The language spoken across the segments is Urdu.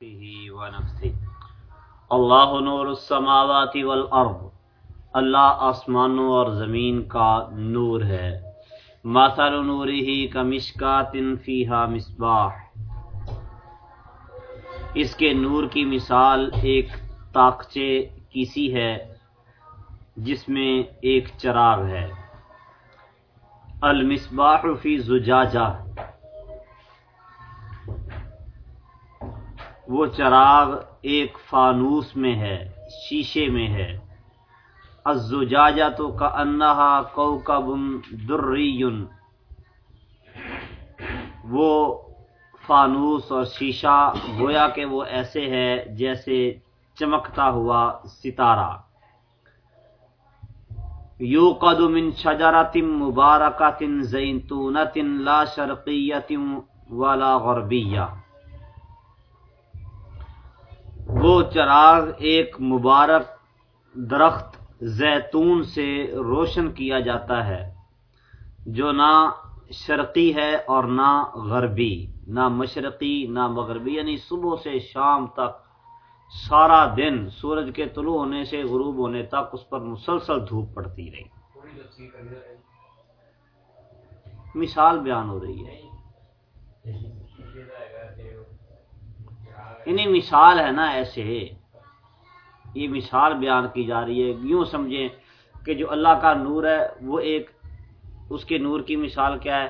به ونفسه. اللہ نور السماوات والارض، اللہ آسمانوں اور زمین کا نور ہے۔ مثل نوره کمشکات فیہا مصباح۔ اس کے نور کی مثال ایک تاکچے کی سی ہے، جس میں ایک چراغ ہے۔ المصباح فی زجاجہ۔ وہ چراغ ایک فانوس میں ہے، شیشے میں ہے۔ الزجاجہ تو کا انہا کوکب دری۔ وہ فانوس اور شیشہ گویا کہ وہ ایسے ہے جیسے چمکتا ہوا ستارہ۔ یو من شجرت مبارکت زینتونت لا شرقیت ولا غربیہ۔ وہ چراغ ایک مبارک درخت زیتون سے روشن کیا جاتا ہے، جو نہ شرقی ہے اور نہ غربی، نہ مشرقی، نہ مغربی یعنی صبح سے شام تک، سارا دن سورج کے طلوع ہونے سے، غروب ہونے تک اس پر مسلسل دھوپ پڑتی رہی۔ مثال بیان ہو رہی ہے۔ انہیں مثال ہے نا ایسے۔ یہ مثال بیان کی جا رہی ہے۔ یوں سمجھیں کہ جو اللہ کا نور ہے، وہ ایک اس کے نور کی مثال کیا ہے؟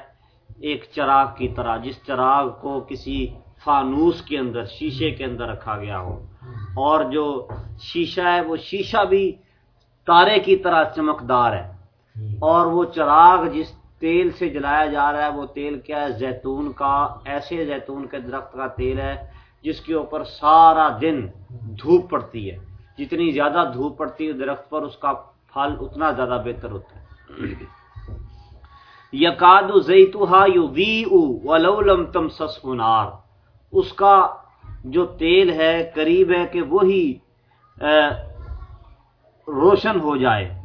ایک چراغ کی طرح، جس چراغ کو کسی فانوس کے اندر، شیشے کے اندر رکھا گیا ہو۔ اور جو شیشہ ہے، وہ شیشہ بھی تارے کی طرح چمکدار ہے۔ اور وہ چراغ جس تیل سے جلایا جا رہا ہے، وہ تیل کیا ہے؟ زیتون کا، ایسے زیتون کے درخت کا تیل ہے جس کے اوپر سارا دن دھوپ پڑتی ہے۔ جتنی زیادہ دھوپ پڑتی ہے درخت پر، اس کا پھل اتنا زیادہ بہتر ہوتا ہے۔ یقاد تم سسنار اس کا جو تیل ہے، قریب ہے کہ وہی روشن ہو جائے۔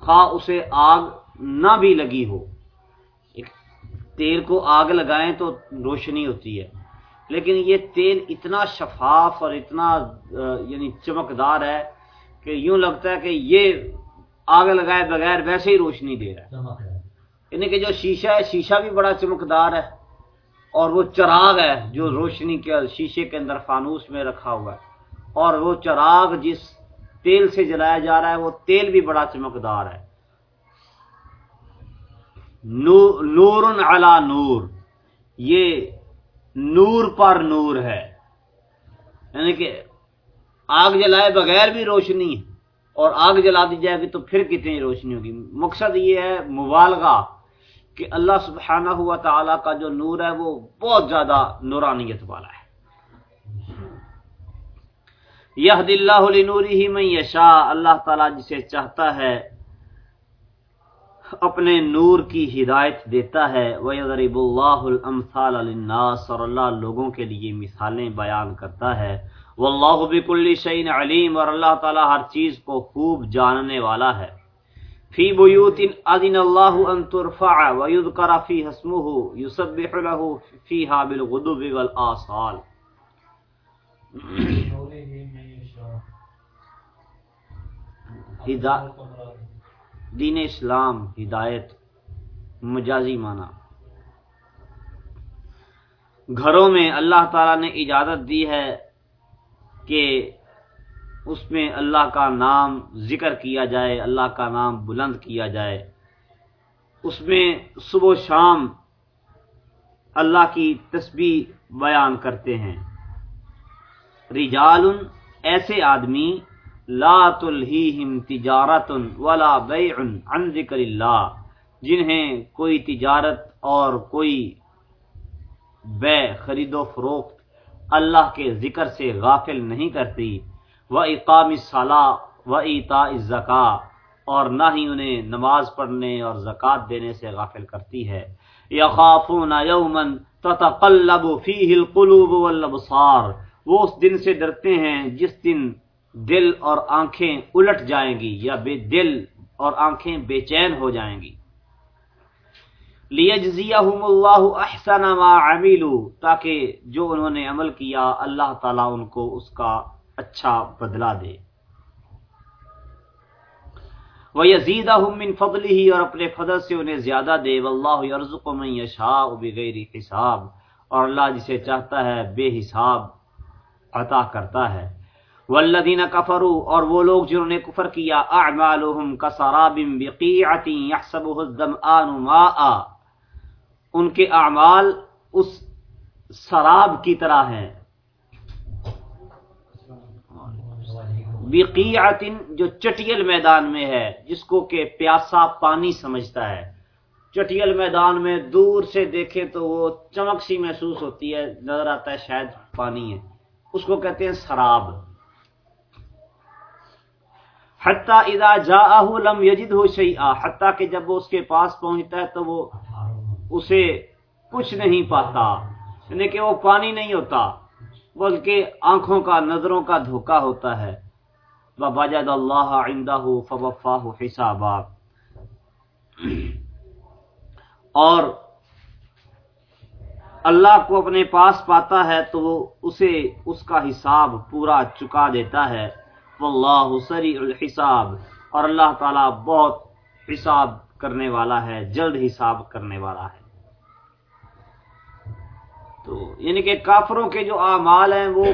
خواہ اسے آگ نہ بھی لگی ہو۔ تیل کو آگ لگائیں تو روشنی ہوتی ہے۔ لیکن یہ تیل اتنا شفاف اور اتنا یعنی چمکدار ہے کہ یوں لگتا ہے کہ یہ آگ لگائے بغیر ویسے ہی روشنی دے رہا ہے۔ یعنی کہ جو شیشہ ہے شیشہ بھی بڑا چمکدار ہے اور وہ چراغ ہے جو روشنی کے شیشے کے اندر فانوس میں رکھا ہوا ہے۔ اور وہ چراغ جس تیل سے جلایا جا رہا ہے وہ تیل بھی بڑا چمکدار ہے۔ نور علی نور۔ یہ نور پر نور ہے۔ یعنی کہ آگ جلائے بغیر بھی روشنی ہے اور آگ جلا دی جائے گی تو پھر کتنی روشنی ہوگی۔ مقصد یہ ہے مبالغہ کہ اللہ سبحانہ ہوا تعالی کا جو نور ہے وہ بہت زیادہ نورانیت والا ہے۔ یہ دلہ نوری ہی میں یشا اللہ تعالیٰ جسے چاہتا ہے اپنے نور کی ہدایت دیتا ہے۔ وَيَضْرِبُ اللَّهُ الْأَمْثَالَ لِلنَّاسِ اور اللہ لوگوں کے لیے مثالیں بیان کرتا ہے۔ وَاللَّهُ بِكُلِّ شَيْءٍ عَلِيمٌ اور اللہ تعالی ہر چیز کو خوب جاننے والا ہے۔ فی بیوت اذن اللہ ان ترفع ويذكر فيها اسمه يسبح له فيها بالغدو والآصال۔ ہدایت دین اسلام، ہدایت، مجازی معنی۔ گھروں میں اللہ تعالی نے اجازت دی ہے کہ اس میں اللہ کا نام ذکر کیا جائے، اللہ کا نام بلند کیا جائے۔ اس میں صبح و شام اللہ کی تسبیح بیان کرتے ہیں۔ رجال ایسے آدمی لا تلہیہم تجارت ولا بیع عن ذکر اللہ، جنہیں کوئی تجارت اور کوئی بے، خرید و فروخت اللہ کے ذکر سے غافل نہیں کرتی و اقام صلاح و اطاء زکا اور نہ ہی انہیں نماز پڑھنے اور زکوٰۃ دینے سے غافل کرتی ہے۔ یخافون یومن تتقلب فیہ القلوب والابصار، وہ اس دن سے ڈرتے ہیں جس دن دل اور آنکھیں الٹ جائیں گی یا بے دل اور آنکھیں بے چین ہو جائیں گی۔ لیجزیہم اللہ احسن ما عملو، تاکہ جو انہوں نے عمل کیا، اللہ تعالیٰ ان کو اس کا اچھا بدلہ دے۔ وَيَزِيدَهُم مِّن فَضْلِهِ، اور اپنے فضل سے انہیں زیادہ دے۔ واللہ يرزق من يشاء بغیر حساب۔ اور اللہ جسے چاہتا ہے، بے حساب عطا کرتا ہے۔ والذین کفروا، اور وہ لوگ جنہوں نے کفر کیا، اعمالهم كسراب بقيعه يحسبه الظمآن ماء، ان کے اعمال اس سراب کی طرح ہیں۔ بقیعت جو چٹیل میدان میں ہے، جس کو کہ پیاسا پانی سمجھتا ہے۔ چٹیل میدان میں دور سے دیکھے تو وہ چمک سی محسوس ہوتی ہے، نظر آتا ہے شاید پانی ہے۔ اس کو کہتے ہیں سراب۔ حتیٰ اذا جاءہ لم یجد ہو شیئا، حتیٰ کہ جب وہ اس کے پاس پہنچتا ہے تو وہ اسے کچھ نہیں پاتا یعنی کہ وہ پانی نہیں ہوتا، بلکہ آنکھوں کا، نظروں کا دھوکا ہوتا ہے۔ وَبَجَدَ اللَّهَ عِنْدَهُ فَوَفَّاهُ حِسَابًا۔ اور اللہ کو اپنے پاس پاتا ہے تو وہ اسے، اس کا حساب پورا چکا دیتا ہے۔ واللہ سریع الحساب۔ اور اللہ تعالی بہت حساب کرنے والا ہے جلد حساب کرنے والا ہے۔ تو یعنی کہ کافروں کے جو اعمال ہیں وہ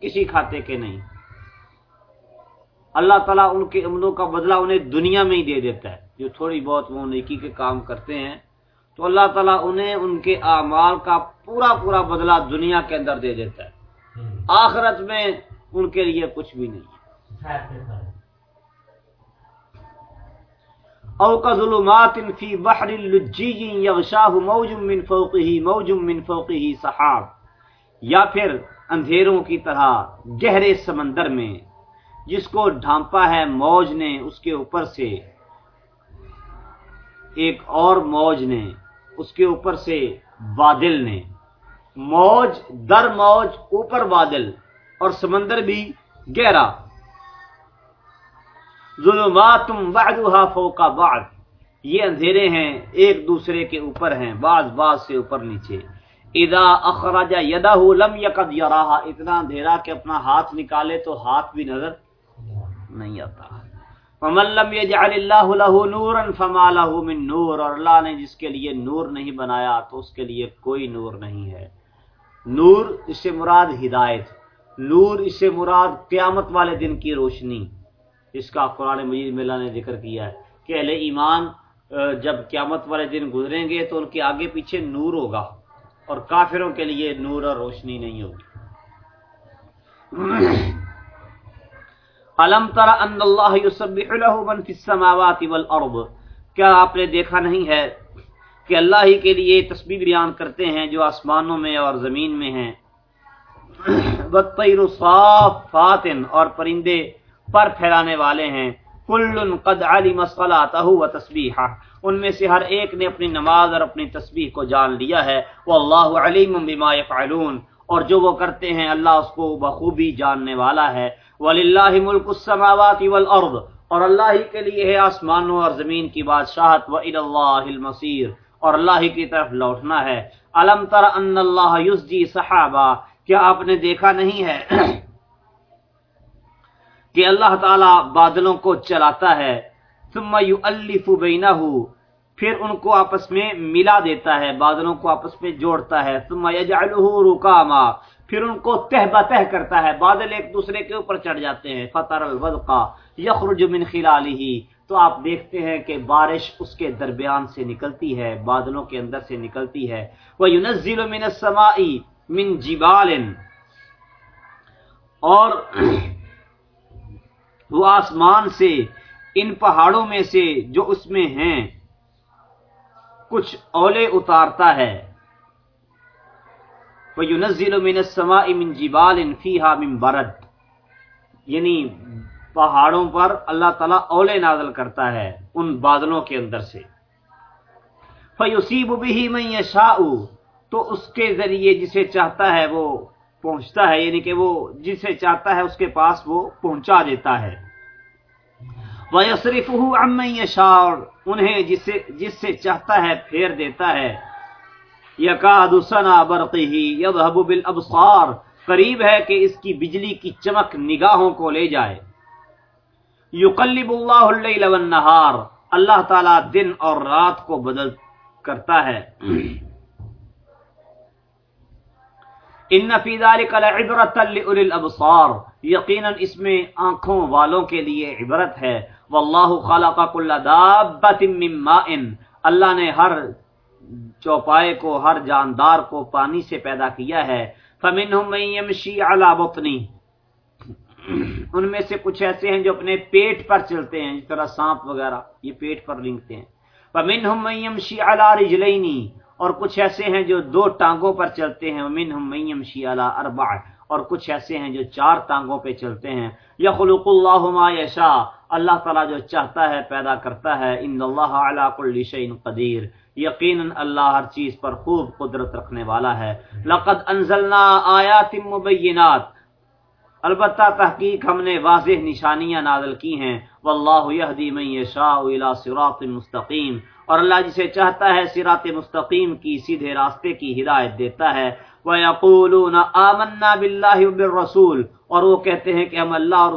کسی کھاتے کے نہیں۔ اللہ تعالیٰ ان کے عملوں کا بدلہ انہیں دنیا میں ہی دے دیتا ہے۔ جو تھوڑی بہت وہ نیکی کے کام کرتے ہیں تو اللہ تعالیٰ انہیں ان کے اعمال کا پورا پورا بدلہ دنیا کے اندر دے دیتا ہے۔ آخرت میں ان کے لیے کچھ بھی نہیں۔ ہے او کا ظلمات فی بحر اللجی یغشاہ موج من فوقه موج من فوقه سحاب یا پھر اندھیروں کی طرح گہرے سمندر میں، جس کو ڈھانپا ہے موج نے اس کے اوپر سے، ایک اور موج نے اس کے اوپر سے، بادل نے۔ موج، در موج، اوپر بادل۔ اور سمندر بھی گہرا۔ ظلمات بعضها فوق بعض۔ یہ اندھیرے ہیں، ایک دوسرے کے اوپر ہیں، بعض بعض سے اوپر نیچے۔ اذا اخرج يده لم يقد يراها اتنا اندھیرا کہ اپنا ہاتھ نکالے تو ہاتھ بھی نظر نہیں آتا۔ فمن لم يجعل الله له نورا فما له من نور۔ اور اللہ نے جس کے لیے نور نہیں بنایا تو اس کے لیے کوئی نور نہیں ہے۔ نور اس سے مراد ہدایت۔ نور اس سے مراد قیامت والے دن کی روشنی، اس کا قرآن مجید میں اللہ نے ذکر کیا ہے کہ اہل ایمان جب قیامت والے دن گزریں گے تو ان کے آگے پیچھے نور ہوگا اور کافروں کے لیے نور اور روشنی نہیں ہوگی۔ علم تر ان اللہ یسبح له من فی السماوات والارض؟ کیا آپ نے دیکھا نہیں ہے کہ اللہ ہی کے لیے تسبیح بیان کرتے ہیں جو آسمانوں میں اور زمین میں ہیں؟ والطیر صافات اور پرندے پر پھیلانے والے ہیں۔ کل قد علم صلاته وتسبیحہ ان میں سے ہر ایک نے اپنی نماز اور اپنی تسبیح کو جان لیا ہے۔ واللہ علیم بما يفعلون اور جو وہ کرتے ہیں، اللہ اس کو بخوبی جاننے والا ہے۔ وللہ ملک السماوات والارض۔ اور اللہ ہی کے لیے ہے آسمانوں اور زمین کی بادشاہت۔ و اللہ المصیر اور اللہ ہی کی طرف لوٹنا ہے۔ علم تر ان اللہ یسجی صحابہ کیا آپ نے دیکھا نہیں ہے کہ اللہ تعالی بادلوں کو چلاتا ہے، ثم یؤلف بینہ پھر ان کو آپس میں ملا دیتا ہے، بادلوں کو آپس میں جوڑتا ہے، ثم یجعلہ رکاما، پھر ان کو تہ بتہ کرتا ہے، بادل ایک دوسرے کے اوپر چڑھ جاتے ہیں، فطر الودقا، یخرج من خلالہ تو آپ دیکھتے ہیں کہ بارش اس کے درمیان سے نکلتی ہے، بادلوں کے اندر سے نکلتی ہے وہ ينزل من السماء من جبال اور وہ آسمان سے، ان پہاڑوں میں سے جو اس میں ہیں، کچھ اولے اتارتا ہے۔ وَيُنَزِّلُ مِنَ السَّمَاءِ مِن جِبَالٍ فِيهَا مِن بَرَدْ۔ یعنی پہاڑوں پر اللہ تعالیٰ اولے نازل کرتا ہے ان بادلوں کے اندر سے۔ فَيُصِيبُ بِهِ مَن يَشَاءُ۔ تو اس کے ذریعے جسے چاہتا ہے وہ پہنچتا ہے یعنی کہ وہ جسے چاہتا ہے اس کے پاس وہ پہنچا دیتا ہے۔ وَيَصْرِفُهُ عَمَّنْ يَشَاءُ انہیں جس سے جس سے چاہتا ہے پھیر دیتا ہے۔ یکاد سنا برقه، يذهب بالابصار قریب ہے کہ اس کی بجلی کی چمک نگاہوں کو لے جائے۔ یقلب اللہ اللیل والنہار اللہ تعالی دن اور رات کو بدل کرتا ہے۔ ان فی ذلک لعبرۃ لاولی الابصار، یقینا اس میں آنکھوں والوں کے لیے عبرت ہے۔ واللہ خلق کل دابۃ من ماء۔ اللہ نے ہر چوپائے کو، ہر جاندار کو پانی سے پیدا کیا ہے۔ فمنهم من يمشي على بطنه ان میں سے کچھ ایسے ہیں جو اپنے پیٹ پر چلتے ہیں، جس طرح سانپ وغیرہ، یہ پیٹ پر لنگتے ہیں۔ فمنهم من يمشي على رجلين اور کچھ ایسے ہیں جو دو ٹانگوں پر چلتے ہیں ومنهم من يمشي على اربع، اور کچھ ایسے ہیں جو چار ٹانگوں پہ چلتے ہیں۔ یخلق اللہ ما یشاء، اللہ تعالی جو چاہتا ہے پیدا کرتا ہے۔ ان اللہ علی کل قدیر، یقینا اللہ ہر چیز پر خوب قدرت رکھنے والا ہے۔ لقد انزلنا آیات مبینات، البتہ تحقیق ہم نے واضح نشانیاں نازل کی ہیں۔ واللہ یہدی من یشاء الی صراط مستقیم۔ اور اللہ جسے چاہتا ہے صراط مستقیم کی سیدھے راستے کی ہدایت دیتا ہے۔ وَيَقُولُونَ آمَنَّا بِاللَّهِ وَبِالرَّسُولِ اور وہ کہتے ہیں کہ ہم اللہ اور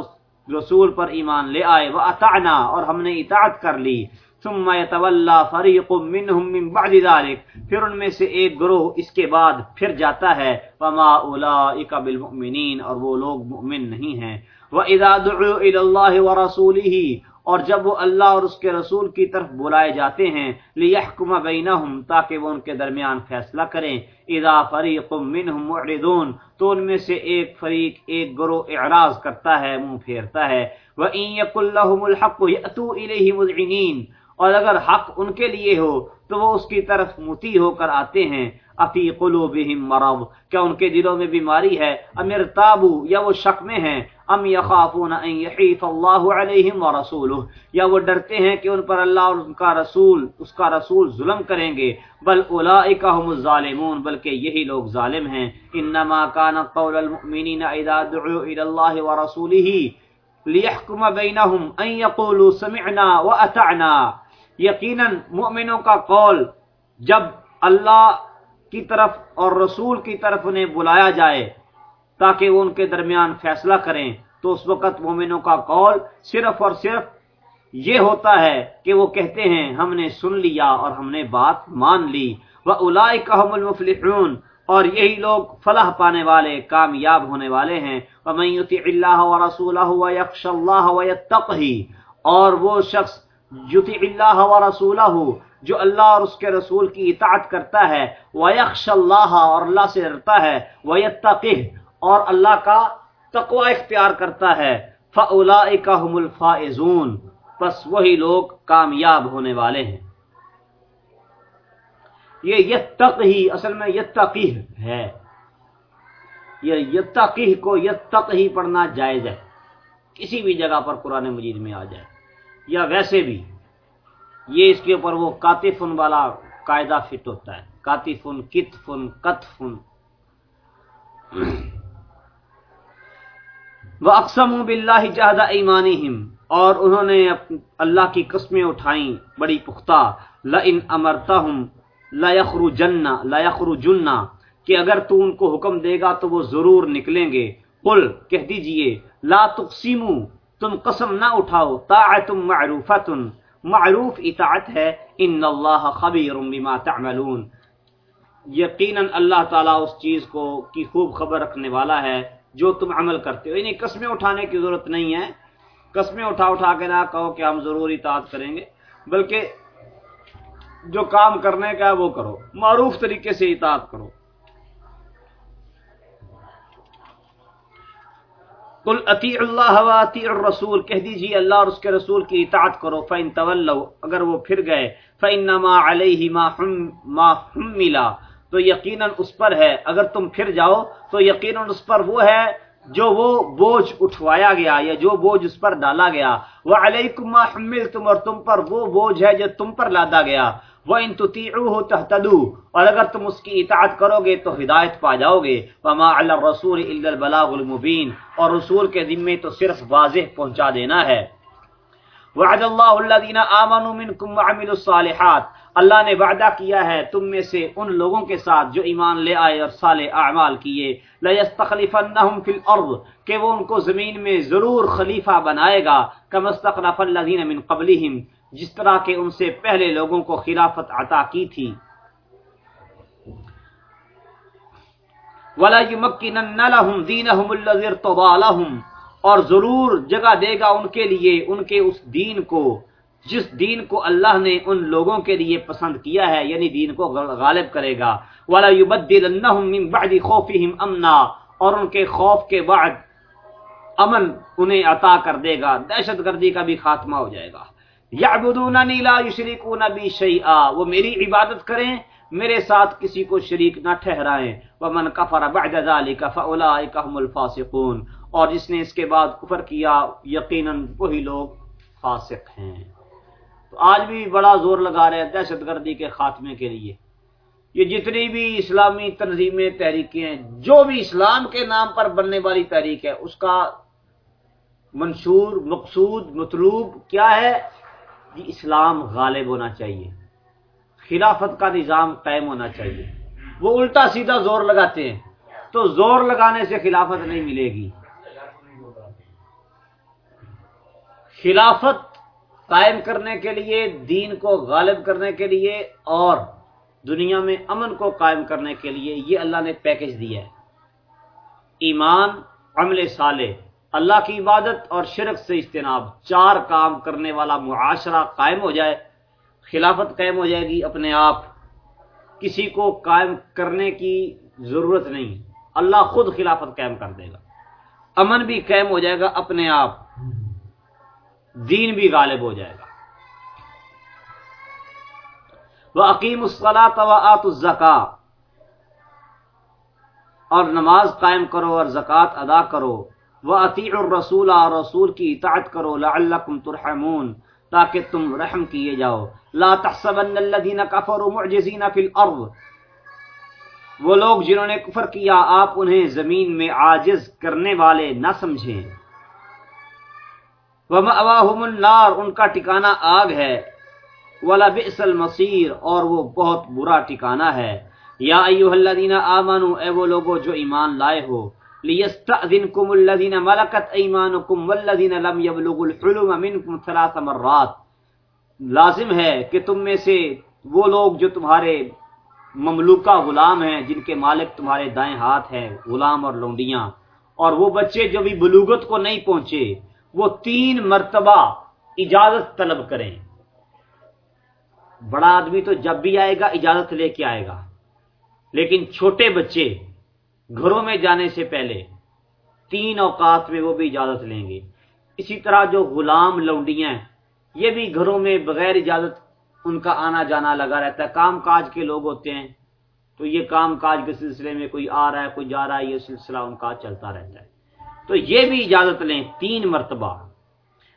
رسول پر ایمان لے آئے۔ وَأَتَعْنَا اور ہم نے اطاعت کر لی۔ ثم يتولى فريق منهم من بعد ذلك۔ پھر ان میں سے ایک گروہ اس کے بعد پھر جاتا ہے۔ وما اولئک بالمؤمنین اور وہ لوگ مؤمن نہیں ہیں۔ واذا دعوا الى الله ورسوله اور جب وہ اللہ اور اس کے رسول کی طرف بلائے جاتے ہیں لیحکم بینہم تاکہ وہ ان کے درمیان فیصلہ کریں۔ اذا فریق منہم معرضون، تو ان میں سے ایک فریق، ایک گروہ اعراض کرتا ہے، منہ پھیرتا ہے۔ وَإِن يَكُلْ لَهُمُ الْحَقُّ يَأْتُوا إِلَيْهِ مُذْعِنِينَ۔ اور اگر حق ان کے لیے ہو، تو وہ اس کی طرف متی ہو کر آتے ہیں۔ افی قلوبہم مرض، کیا ان کے دلوں میں بیماری ہے؟ ام ارتابو، یا وہ شک میں ہیں؟ ام یخافون ان یحیف اللہ علیہم ورسولہ یا وہ ڈرتے ہیں کہ ان پر اللہ اور ان کا رسول، اس کا رسول ظلم کریں گے؟ بل اولئک هم الظالمون، بلکہ یہی لوگ ظالم ہیں۔ انما کان قول المؤمنین اذا دعوا الى الله ورسوله ليحكم بينهم ان يقولوا سمعنا واطعنا یقیناً مؤمنوں کا قول، جب اللہ کی طرف اور رسول کی طرف انہیں بلایا جائے تاکہ وہ ان کے درمیان فیصلہ کریں تو اس وقت مومنوں کا قول صرف اور صرف یہ ہوتا ہے کہ وہ کہتے ہیں، ہم نے سن لیا اور ہم نے بات مان لی۔ وہ الائی المفلحون۔ اور یہی لوگ فلاح پانے والے، کامیاب ہونے والے ہیں۔ اللہ و رسول اور وہ شخص یوتی اللہ و رسولہ جو اللہ اور اس کے رسول کی اطاعت کرتا ہے ویخش اللہ اور اللہ سے ڈرتا ہے ویتقہ اور اللہ کا تقوی اختیار کرتا ہے فَأُولَئِكَ هُمُ الْفَائِزُونَ، پس وہی لوگ کامیاب ہونے والے ہیں۔ یہ یتقہی اصل میں یتقیہ ہے۔ یہ یتقیہ کو یتقہی پڑھنا جائز ہے۔ کسی بھی جگہ پر قرآن مجید میں آ جائے۔ یا ویسے بھی یہ اس کے اوپر وہ کاتفن والا قاعدہ فٹ ہوتا ہے۔ کاتفن کتفن کتفن وہ اقسم و بلّہ جہد ایمانہم اور انہوں نے اللہ کی قسمیں اٹھائیں بڑی پختہ۔ ل ان امرتا ہوں لخرو جنا لخرو جنا کہ اگر تو ان کو حکم دے گا تو وہ ضرور نکلیں گے۔ قل، کہہ دیجیے، لا تقسیمو تم قسم نہ اٹھاؤ، طاعتم معروفت معروف اطاعت ہے، ان اللہ خبیر بما تعملون۔ یقیناً اللہ تعالیٰ اس چیز کو کی خوب خبر رکھنے والا ہے، جو تم عمل کرتے ہو۔ یعنی قسمیں اٹھانے کی ضرورت نہیں ہے۔ قسمیں اٹھا اٹھا کے نہ کہو کہ ہم ضرور اطاعت کریں گے، بلکہ جو کام کرنے کا ہے وہ کرو۔ معروف طریقے سے اطاعت کرو۔ کل عطی اللہ عطی الرسول، کہہ دیجیے اللہ اور اس کے رسول کی اطاعت کرو فین طلو اگر وہ پھر گئے فین نما علیہ ما ملا تو یقیناً اس پر ہے، اگر تم پھر جاؤ، تو یقیناً اس پر وہ ہے جو وہ بوجھ اٹھوایا گیا، یا جو بوجھ اس پر ڈالا گیا وہ علیہ ما تم اور تم پر وہ بوجھ ہے جو تم پر لادا گیا۔ وہ ان تحتدو اور اگر تم اس کی اطاعت کرو گے تو ہدایت پا جاؤ گے۔ وما علی الرسول الا البلاغ المبین اور رسول کے ذمے تو صرف واضح پہنچا دینا ہے۔ وعد اللہ الذین آمنوا منکم وعملوا الصالحات۔ اللہ نے وعدہ کیا ہے، تم میں سے ان لوگوں کے ساتھ جو ایمان لے آئے اور صالح اعمال کیے۔ لیستخلفنہم فی الارض کہ وہ ان کو زمین میں ضرور خلیفہ بنائے گا۔ کما استخلف الذین من قبلہم جس طرح کہ ان سے پہلے لوگوں کو خلافت عطا کی تھی۔ ولا يمكنن لهم دينهم الذي ارتضى لهم اور ضرور جگہ دے گا ان کے لیے ان کے اس دین کو جس دین کو اللہ نے ان لوگوں کے لیے پسند کیا ہے یعنی دین کو غالب کرے گا۔ والا من بعد خوفهم امنا اور ان کے خوف کے بعد امن انہیں عطا کر دے گا۔ دہشت گردی کا بھی خاتمہ ہو جائے گا۔ یعبدوننی لا یشرکون بی شیئا، وہ میری عبادت کریں، میرے ساتھ کسی کو شریک نہ ٹھہرائیں۔ ومن کفر بعد ذلك فاولئک هم الفاسقون۔ اور جس نے اس کے بعد کفر کیا، یقیناً وہی لوگ فاسق ہیں۔ تو آج بھی بڑا زور لگا رہے ہیں دہشت گردی کے خاتمے کے لیے۔ یہ جتنی بھی اسلامی تنظیمیں، تحریکیں ہیں جو بھی اسلام کے نام پر بننے والی تحریک ہے، اس کا منشور، مقصود، مطلوب کیا ہے؟ کہ اسلام غالب ہونا چاہیے۔ خلافت کا نظام قائم ہونا چاہیے۔ وہ الٹا سیدھا زور لگاتے ہیں۔ تو زور لگانے سے خلافت نہیں ملے گی۔ خلافت قائم کرنے کے لیے، دین کو غالب کرنے کے لیے اور دنیا میں امن کو قائم کرنے کے لیے یہ اللہ نے پیکج دیا ہے۔ ایمان، عمل صالح۔ اللہ کی عبادت اور شرک سے اجتناب، چار کام کرنے والا معاشرہ قائم ہو جائے، خلافت قائم ہو جائے گی اپنے آپ۔ کسی کو قائم کرنے کی ضرورت نہیں۔ اللہ خود خلافت قائم کر دے گا۔ امن بھی قائم ہو جائے گا اپنے آپ۔ دین بھی غالب ہو جائے گا۔ وہ عقیم الصلاۃ و آت الزکا اور نماز قائم کرو اور زکوٰۃ ادا کرو۔ وہ عطیع الرسول اور رسول کی اطاعت کرو لعلکم ترحمون، تاکہ تم رحم کیے جاؤ۔ لا تحسبن الذين كفروا معجزين في الارض۔ وہ لوگ جنہوں نے کفر کیا، آپ انہیں زمین میں عاجز کرنے والے نہ سمجھیں۔ ومأواهم النار، ان کا ٹھکانہ آگ ہے۔ ولا بئس المصير، اور وہ بہت برا ٹھکانہ ہے۔ یا ایھا الذين آمنوا، اے وہ لوگو جو ایمان لائے ہو ليستأذنكم الذين ملكت ايمانكم والذين لم يبلغوا الحلم منكم ثلاث مرات۔ لازم ہے کہ تم میں سے وہ لوگ جو تمہارے مملوکہ غلام ہیں، جن کے مالک تمہارے دائیں ہاتھ ہیں، غلام اور لونڈیاں۔ اور وہ بچے جو بھی بلوغت کو نہیں پہنچے، وہ تین مرتبہ اجازت طلب کریں۔ بڑا آدمی تو جب بھی آئے گا، اجازت لے کے آئے گا۔ لیکن چھوٹے بچے گھروں میں جانے سے پہلے تین اوقات میں وہ بھی اجازت لیں گے۔ اسی طرح جو غلام لونڈیاں یہ بھی گھروں میں بغیر اجازت ان کا آنا جانا لگا رہتا ہے۔ کام کاج کے لوگ ہوتے ہیں، تو یہ کام کاج کے سلسلے میں کوئی آ رہا ہے، کوئی جا رہا ہے، یہ سلسلہ ان کا چلتا رہتا ہے۔ تو یہ بھی اجازت لیں تین مرتبہ۔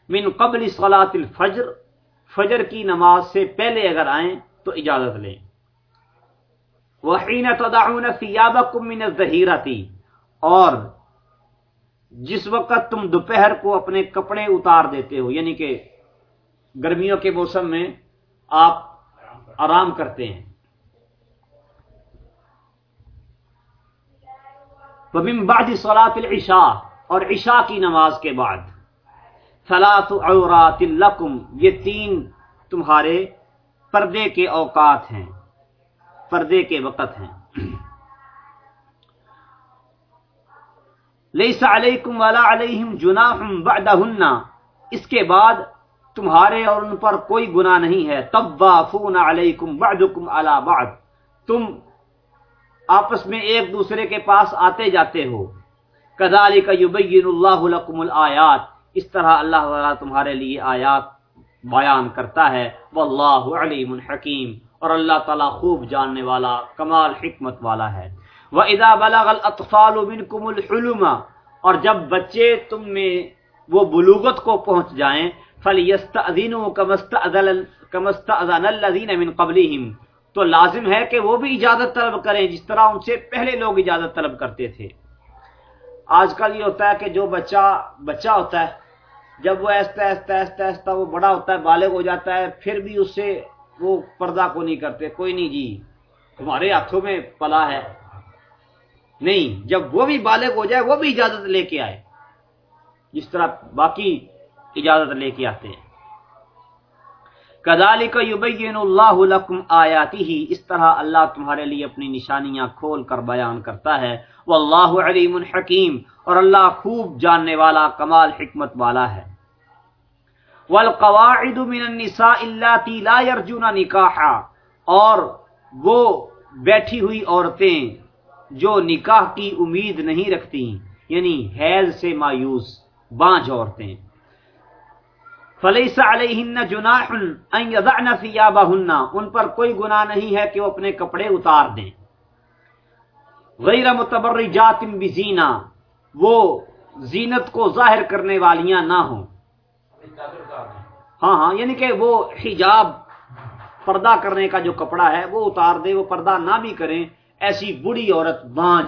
من قبل صلاۃ الفجر، فجر کی نماز سے پہلے اگر آئیں تو اجازت لیں۔ وحین تدعون ثیابکم من الظہیرتی، اور جس وقت تم دوپہر کو اپنے کپڑے اتار دیتے ہو یعنی کہ گرمیوں کے موسم میں آپ آرام کرتے ہیں۔ بعد صلاة العشاء، اور عشاء کی نماز کے بعد۔ ثلاث عورات لکم، یہ تین تمہارے پردے کے اوقات ہیں۔ پردے کے وقت ہیں۔ لیس علیکم ولا علیہم جناح بعدہن۔ اس کے بعد تمہارے اور ان پر کوئی گناہ نہیں ہے۔ تب وافون علیکم بعدکم علی بعد تم آپس میں ایک دوسرے کے پاس آتے جاتے ہو۔ کذالک یبین اللہ لکم الآیات۔ اس طرح اللہ تعالیٰ تمہارے لیے آیات بیان کرتا ہے۔ واللہ علیم حکیم۔ اور اللہ تعالیٰ خوب جاننے والا، کمال، حکمت والا ہے۔ وَإِذَا بَلَغَ الْأَطْفَالُ مِنْكُمُ الْحُلُمَ، اور جب بچے تم میں وہ بلوغت کو پہنچ جائیں، فَلْيَسْتَأْذِنُوا كَمَسْتَأْذَنَ الَّذِينَ مِنْ قَبْلِهِمْ۔ تو لازم ہے کہ وہ بھی اجازت طلب کریں، جس طرح ان سے پہلے لوگ اجازت طلب کرتے تھے۔ آج کل یہ ہوتا ہے کہ جو بچہ بچہ ہوتا ہے، جب وہ ایستا ایستا ایستا ایستا وہ بڑا ہوتا ہے، بالغ ہو جاتا ہے، پھر بھی اس سے وہ پردہ کو نہیں کرتے، کوئی نہیں جی۔ تمہارے ہاتھوں میں پلا ہے۔ نہیں، جب وہ بھی بالغ ہو جائے، وہ بھی اجازت لے کے آئے۔ جس طرح باقی اجازت لے کے آتے ہیں۔ کدالی کا یوبین اللہ لکم آیاتی ہی اس طرح اللہ تمہارے لیے اپنی نشانیاں کھول کر بیان کرتا ہے۔ وہ اللہ علیم الحکیم اور اللہ خوب جاننے والا، کمال حکمت والا ہے۔ والقواعد من النساء اللاتی لا يرجون نکاحا اور وہ بیٹھی ہوئی عورتیں جو نکاح کی امید نہیں رکھتی یعنی حیض سے مایوس بانج عورتیں۔ فلیس علیہن جناح ان یضعن ثیابہن ان پر کوئی گناہ نہیں ہے کہ وہ اپنے کپڑے اتار دیں۔ غیر متبرجات بزینہ وہ زینت کو ظاہر کرنے والیاں نہ ہوں۔ ہاں ہاں یعنی کہ وہ حجاب پردہ کرنے کا جو کپڑا ہے وہ اتار دے وہ پردہ نہ بھی کریں ایسی بڑی عورت بانج۔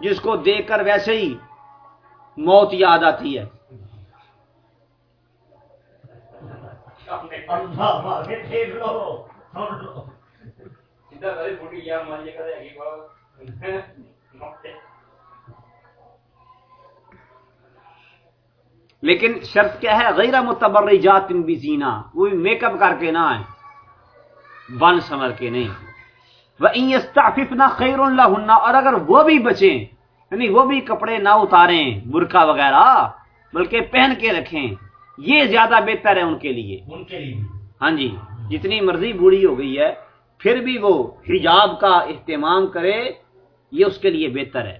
جس کو دیکھ کر ویسے ہی موت یاد آتی ہے۔ لیکن شرط کیا ہے؟ غیر متبر جات بھی زینا وہ میک اپ کر کے نہ آئے۔ بن سمر کے نہیں۔ وہ نہ خیر اللہ اور اگر وہ بھی بچیں یعنی وہ بھی کپڑے نہ اتاریں برقع وغیرہ بلکہ پہن کے رکھیں یہ زیادہ بہتر ہے ان کے لیے۔ ان کے لیے۔ ہاں جی جتنی مرضی بوڑھی ہو گئی ہے پھر بھی وہ حجاب کا اہتمام کرے یہ اس کے لیے بہتر ہے۔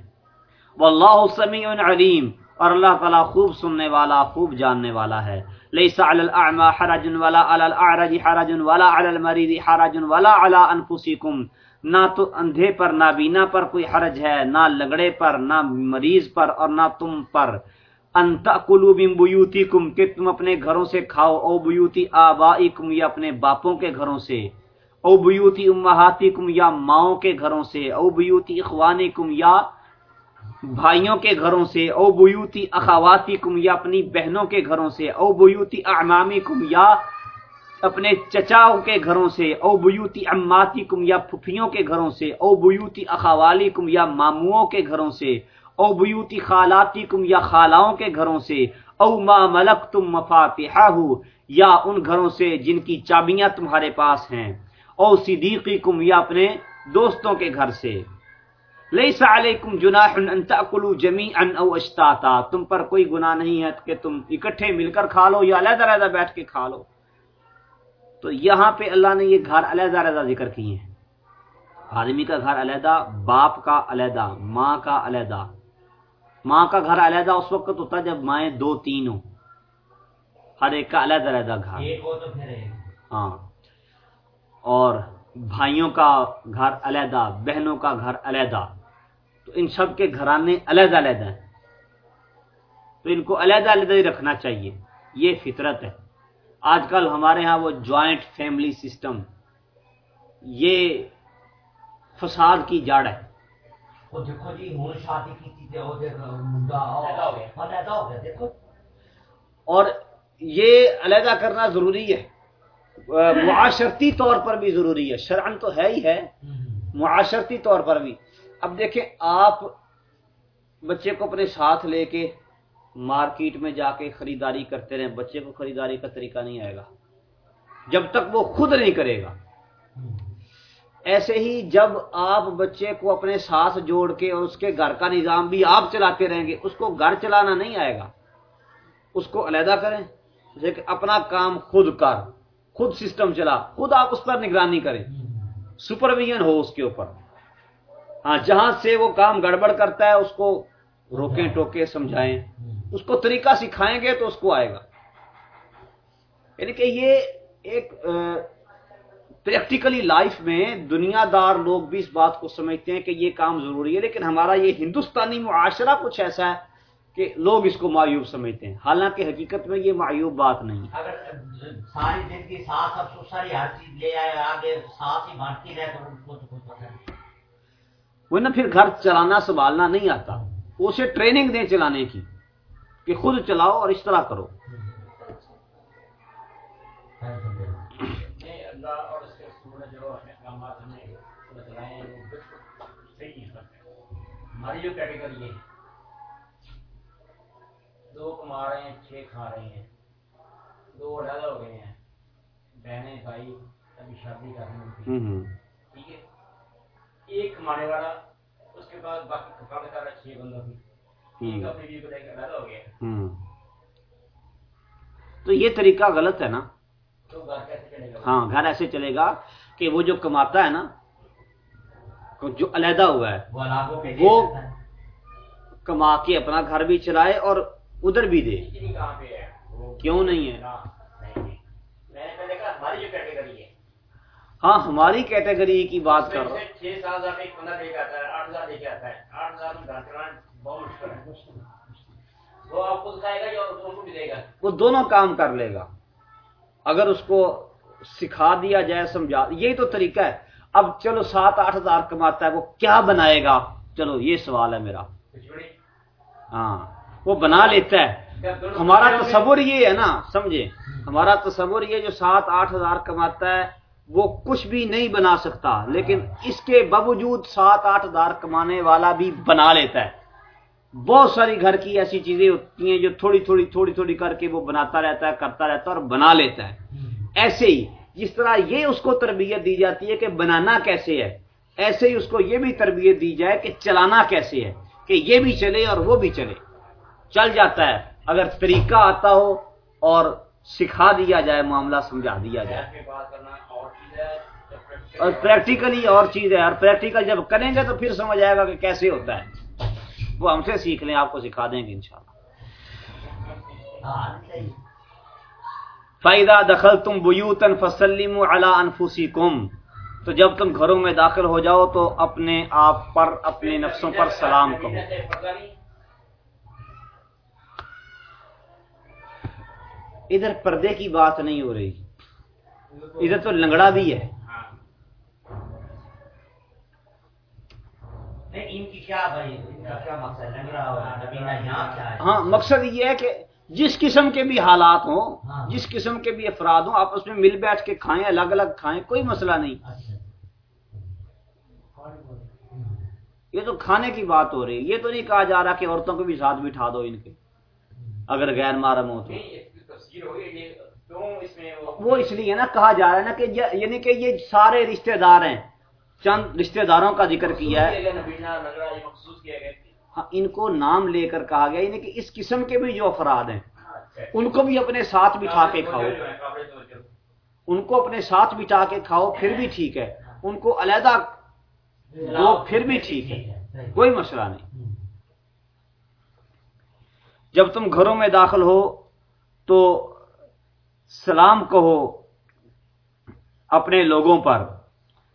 وہ اللہ سمیع علیم اور اللہ تعالیٰ خوب سننے والا، خوب جاننے والا ہے۔ لیس علی الاعمى حرج ولا علی الاعرج حرج ولا علی المریض حرج ولا علی انفسکم نہ تو اندھے پر، نہ بینا پر کوئی حرج ہے، نہ لگڑے پر، نہ مریض پر اور نہ تم پر۔ انت کلو بم بیوتی کم کہ تم اپنے گھروں سے کھاؤ۔ او بیوتی آبائی کم یا اپنے باپوں کے گھروں سے۔ او بیوتی امہاتی کم یا ماؤں کے گھروں سے۔ او بیوتی اخوانی کم یا بھائیوں کے گھروں سے، او بیوتی اخواتی کم یا اپنی بہنوں کے گھروں سے، او بیوتی اعمامی کم یا اپنے چچاؤں کے گھروں سے، او بیوتی اماتی کم یا پھپھیوں کے گھروں سے، او بیوتی اخوالی کم یا ماموؤں کے گھروں سے، او بیوتی خالاتی کم یا خالاؤں کے گھروں سے، او ما ملک تم مفاتحہ یا ان گھروں سے جن کی چابیاں تمہارے پاس ہیں، او صدیقی کم یا اپنے دوستوں کے گھر سے۔ لیس علیکم جناح ان تاکلوا جميعا او اشتاتا تم پر کوئی گناہ نہیں ہے کہ تم اکٹھے مل کر کھا لو یا علیحدہ علیحدہ بیٹھ کے کھا لو۔ تو یہاں پہ اللہ نے یہ گھر علیحدہ علیحدہ ذکر کیے ہیں۔ آدمی کا گھر علیحدہ باپ کا علیحدہ ماں کا علیحدہ۔ ماں کا گھر علیحدہ اس وقت ہوتا جب مائیں دو تین ہوں۔ ہر ایک کا علیحدہ علیحدہ گھر۔ ہاں۔ اور بھائیوں کا گھر علیحدہ بہنوں کا گھر علیحدہ۔ تو ان سب کے گھرانے علیحدہ علیحدہ ہیں۔ تو ان کو علیحدہ علیحدہ ہی رکھنا چاہیے۔ یہ فطرت ہے۔ آج کل ہمارے ہاں وہ جوائنٹ فیملی سسٹم یہ فساد کی جڑ ہے۔ اور یہ علیحدہ کرنا ضروری ہے۔ معاشرتی طور پر بھی ضروری ہے۔ شرعن تو ہے ہی ہے۔ معاشرتی طور پر بھی۔ اب دیکھیں آپ بچے کو اپنے ساتھ لے کے مارکیٹ میں جا کے خریداری کرتے رہیں، بچے کو خریداری کا طریقہ نہیں آئے گا۔ جب تک وہ خود نہیں کرے گا۔ ایسے ہی جب آپ بچے کو اپنے ساتھ جوڑ کے اور اس کے گھر کا نظام بھی آپ چلاتے رہیں گے، اس کو گھر چلانا نہیں آئے گا۔ اس کو علیحدہ کریں۔ کہ اپنا کام خود کر، خود سسٹم چلا، خود آپ اس پر نگرانی کریں۔ سپرویژن ہو اس کے اوپر۔ ہاں جہاں سے وہ کام گڑبڑ کرتا ہے، اس کو روکیں ٹوکے سمجھائیں۔ اس کو طریقہ سکھائیں گے تو اس کو آئے گا۔ یعنی کہ یہ ایک پریکٹیکلی لائف میں دنیا دار لوگ بھی اس بات کو سمجھتے ہیں کہ یہ کام ضروری ہے، لیکن ہمارا یہ ہندوستانی معاشرہ کچھ ایسا ہے کہ لوگ اس کو معیوب سمجھتے ہیں۔ حالانکہ حقیقت میں یہ معیوب بات نہیں اگر ساری زندگی ساتھ اب ساری ہر چیز لے آئے، آگے ساتھ ہی بانٹتی رہے تو وہ نا پھر گھر چلانا سنبھالنا نہیں آتا۔ اسے ٹریننگ دیں چلانے کی کہ خود چلاؤ اور اس طرح کرو۔ ہماری جو کیٹیگری ہے دو کما رہے ہیں چھ کھا رہے ہیں۔ دو علیحدہ ہو گئے ہیں۔ بہنیں بھائی ابھی شادی کر رہے ہیں۔ ایک کمانے والا اس کے بعد باقی کر بندوں کی۔ ایک اپنی بیوی کو لے کے علیحدہ ہو گیا۔ تو یہ طریقہ غلط ہے نا؟ تو گھر کیسے چلے گا؟ ہاں گھر ایسے چلے گا کہ وہ جو کماتا ہے نا جو علیحدہ ہوا ہے وہ کما کے اپنا گھر بھی چلائے اور ادھر بھی دے۔ کیوں نہیں ہے نہ، نہیں، نہیں۔ میں نے پہلے کہا ہماری جو کیٹیگری ہے ہاں ہماری کیٹیگری کی بات کر رہا میں سے چھ سات ہزار میں ایک بندہ لے کے آتا ہے آٹھ ہزار لے کے آتا ہے۔ آٹھ ہزار میں گھر چلانا بہت مشکل ہے۔ وہ آپ کو دکھائے گا یا ان کو بھی دے گا؟ وہ دونوں کام کر لے گا۔ اگر اس کو سکھا دیا جائے سمجھا۔ یہی تو طریقہ ہے۔ اب چلو سات آٹھ ہزار کماتا ہے وہ کیا بنائے گا؟ چلو یہ سوال ہے میرا۔ ہاں وہ بنا لیتا ہے۔ ہمارا تصور یہ ہے نا سمجھے۔ ہمارا تصور یہ جو سات آٹھ ہزار کماتا ہے وہ کچھ بھی نہیں بنا سکتا، لیکن اس کے باوجود سات آٹھ ہزار کمانے والا بھی بنا لیتا ہے۔ بہت ساری گھر کی ایسی چیزیں ہوتی ہیں جو تھوڑی تھوڑی تھوڑی تھوڑی کر کے وہ بناتا رہتا ہے، کرتا رہتا ہے اور بنا لیتا ہے۔ ایسے ہی جس طرح یہ اس کو تربیت دی جاتی ہے کہ بنانا کیسے ہے، ایسے ہی اس کو یہ بھی تربیت دی جائے کہ چلانا کیسے ہے، کہ یہ بھی چلے اور وہ بھی چلے۔ چل جاتا ہے۔ اگر طریقہ آتا ہو اور سکھا دیا جائے معاملہ سمجھا دیا جائے۔ اور پریکٹیکلی اور چیز ہے۔ اور پریکٹیکل جب کریں گے تو پھر سمجھ آئے گا کہ کیسے ہوتا ہے۔ وہ ہم سے سیکھ لیں آپ کو سکھا دیں گے انشاءاللہ۔ فائدہ دخل تم بیوتن فسلم انفوسی تو جب تم گھروں میں داخل ہو جاؤ تو اپنے آپ پر اپنے نفسوں پر سلام کہو پردہ نہیں ادھر پردے کی بات نہیں ہو رہی۔ ادھر تو لنگڑا بھی ہے۔ ہاں مقصد یہ ہے کہ جس قسم کے بھی حالات ہوں ہاں۔ جس قسم کے بھی افراد ہوں آپس میں مل بیٹھ کے کھائیں الگ الگ کھائیں کوئی مسئلہ نہیں۔ اچھا۔ یہ تو کھانے کی بات ہو رہی ہے۔ یہ تو نہیں کہا جا رہا کہ عورتوں کو بھی ساتھ بٹھا دو ان کے اگر غیر محرم ہو تو۔ وہ وہ اس لیے نا کہا جا رہا ہے نا کہ یعنی کہ یہ سارے رشتہ دار ہیں۔ چند رشتہ داروں کا ذکر کیا ہے۔ ہاں، ان کو نام لے کر کہا گیا یعنی کہ اس قسم کے بھی جو افراد ہیں اچھا۔ ان کو بھی اپنے ساتھ بٹھا کے کھاؤ۔ ان کو اپنے ساتھ بٹھا کے کھاؤ پھر بھی ٹھیک ہے۔ ان کو علیحدہ دو پھر بھی ٹھیک ہے۔ کوئی مسئلہ نہیں۔ جب تم گھروں میں داخل ہو تو سلام کہو اپنے لوگوں پر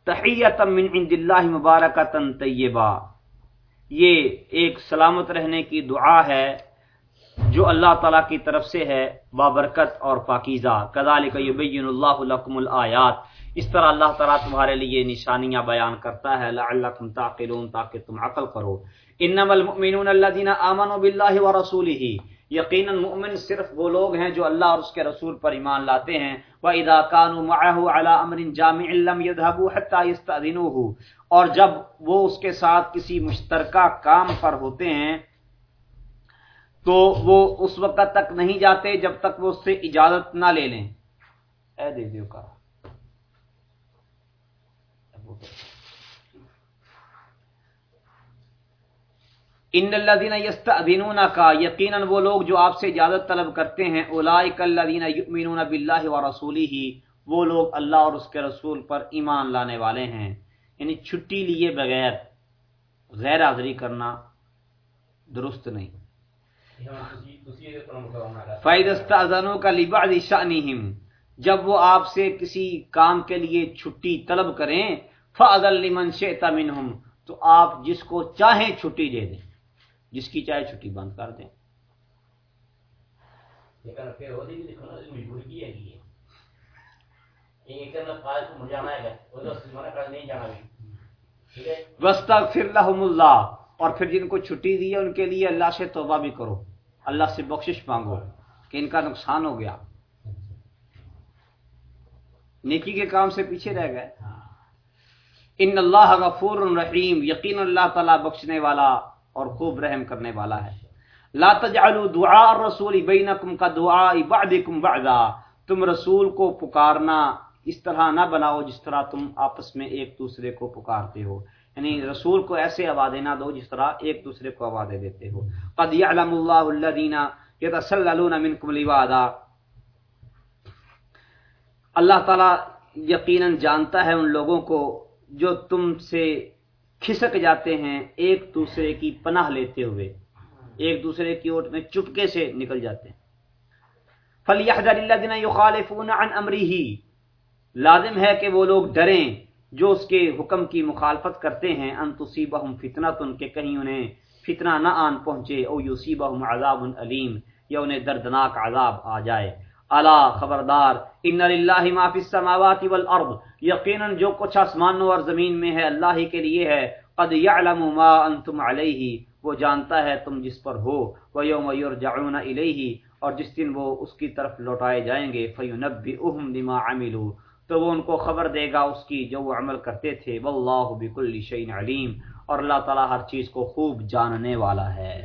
تحیت من عند اللہ مبارکتن طیبہ یہ ایک سلامت رہنے کی دعا ہے جو اللہ تعالیٰ کی طرف سے ہے، بابرکت اور پاکیزہ۔ کذالک یبین اللہ لکم الآیات۔ اس طرح اللہ تعالیٰ تمہارے لیے نشانیاں بیان کرتا ہے، لعلکم تعقلون تاکہ تم عقل کرو۔ انما المؤمنون الذين آمنوا بالله ورسوله یقیناً مؤمن صرف وہ لوگ ہیں جو اللہ اور اس کے رسول پر ایمان لاتے ہیں۔ وَإِذَا كَانُوا مَعَهُ عَلَى أَمْرٍ جَامِعٍ لَمْ يَذْهَبُوا حَتَّى يَسْتَأْذِنُوهُ۔ اور جب وہ اس کے ساتھ کسی مشترکہ کام پر ہوتے ہیں، تو وہ اس وقت تک نہیں جاتے جب تک وہ اس سے اجازت نہ لے لیں۔ اے دے دیو کا۔ ان الذين يستأذنون کا یقینا وہ لوگ جو آپ سے اجازت طلب کرتے ہیں اولئک الذين يؤمنون بالله ورسوله وہ لوگ اللہ اور اس کے رسول پر ایمان لانے والے ہیں۔ یعنی چھٹی لیے بغیر غیر حاضری کرنا درست نہیں۔ فائد استاذنوں کا لبعض شأنهم، جب وہ آپ سے کسی کام کے لیے چھٹی طلب کریں فاذل لمن شئت منهم، تو آپ جس کو چاہیں چھٹی دے دیں۔ جس کی چاہے چھٹی بند کر دیں۔ پھر لهم اللہ اور پھر جن کو چھٹی دی ہے ان کے لیے اللہ سے توبہ بھی کرو۔ اللہ سے بخشش مانگو کہ ان کا نقصان ہو گیا۔ نیکی کے کام سے پیچھے رہ گئے۔ ان اللہ غفور الرحیم یقین اللہ تعالیٰ بخشنے والا اور خوب رحم کرنے والا ہے۔ لا تجعلوا دعاء الرسول بینکم کا دعاء بعدکم بعدا تم رسول کو پکارنا اس طرح نہ بناؤ جس طرح تم آپس میں ایک دوسرے کو پکارتے ہو۔ یعنی رسول کو ایسے آوازیں نہ دو جس طرح ایک دوسرے کو آوازیں دیتے ہو۔ قد یعلم اللہ الذین یتسللون منکم لوادا اللہ تعالیٰ یقیناً جانتا ہے ان لوگوں کو جو تم سے کھسک جاتے ہیں ایک دوسرے کی پناہ لیتے ہوئے۔ ایک دوسرے کی اوٹ میں چپکے سے نکل جاتے ہیں۔ فَلْيَحْذَرِ الَّذِينَ يُخَالِفُونَ عَنْ أَمْرِهِ۔ لازم ہے کہ وہ لوگ ڈریں جو اس کے حکم کی مخالفت کرتے ہیں۔ ان تصیبہم فتنۃ کہ کہیں انہیں فتنہ نہ آن پہنچے او یصیبہم عذاب علیم یا انہیں دردناک عذاب آ جائے۔ الا خبردار، ان للہ ما فی السماوات والارض یقینا جو کچھ آسمانوں اور زمین میں ہے اللہ ہی کے لیے ہے۔ قد یعلم ما انتم علیہ وہ جانتا ہے تم جس پر ہو۔ وہ یوم یرجعون الیہ اور جس دن وہ اس کی طرف لوٹائے جائیں گے فینبئہم بما عملوا، تو وہ ان کو خبر دے گا اس کی جو وہ عمل کرتے تھے۔ واللہ بکل شیء علیم اور اللہ تعالی ہر چیز کو خوب جاننے والا ہے۔